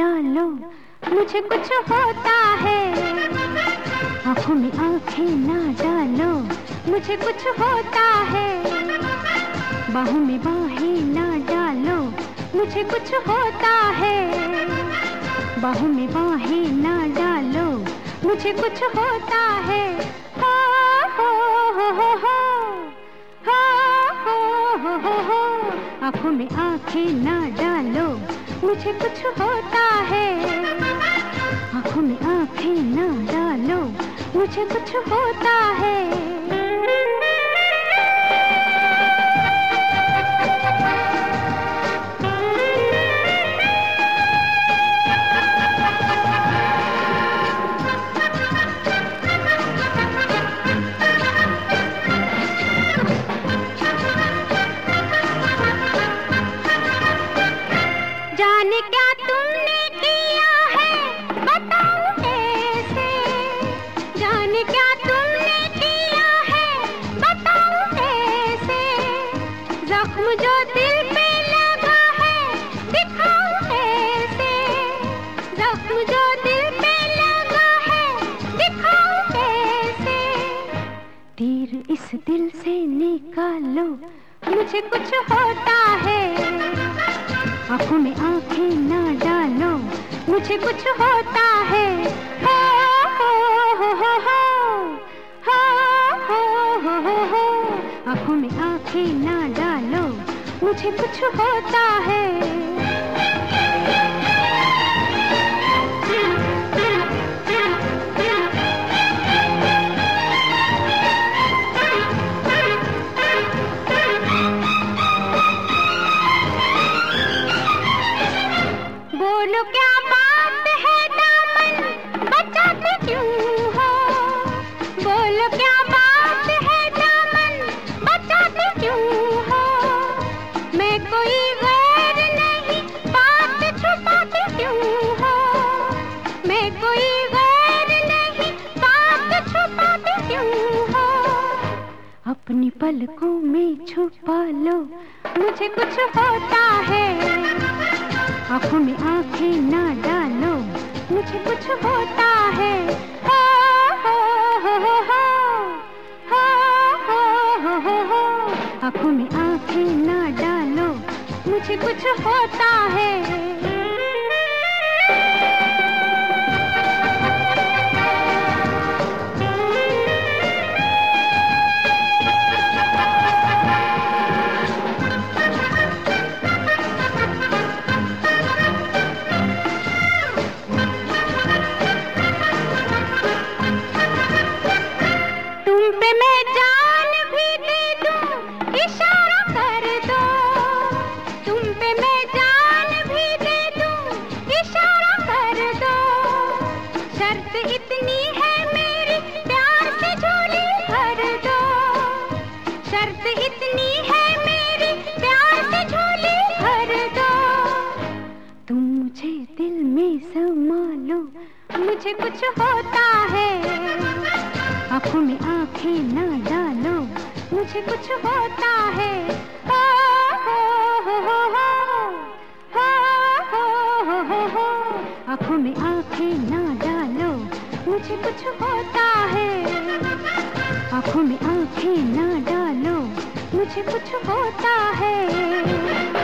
डालो मुझे कुछ होता है। आँखों में आँखें ना डालो। मुझे कुछ होता है। बाहों में बाहें ना डालो। मुझे कुछ होता है। बाहों में बाहें ना डालो। मुझे कुछ होता है, हो हो हो। हो हो हो हो हो। आँखों में आँखें ना मुझे कुछ होता है। आँखों में आँखें ना डालो मुझे कुछ होता है। जो दिल पे लगा है दिखाओ कैसे जख्म जो दिल पे लगा है दिखाओ कैसे तीर इस दिल से निकालो मुझे कुछ होता है आँखों में आँखें ना डालो मुझे कुछ होता है हो हो हो हो हो हो हो हो हो आँखों में आँखें ना मुझे कुछ होता है। बोलो क्या अपनी पलकों में छुपा लो। मुझे कुछ होता है। आँखों में आँखें ना डालो। मुझे कुछ होता है। आँखों में आँखें ना डालो। मुझे कुछ होता है। मुझे कुछ होता है। आँखों में आँखें ना डालो, मुझे कुछ होता है। आँखों में आँखें ना डालो, मुझे कुछ होता है। आँखों में आँखें ना डालो। कुछ होता है।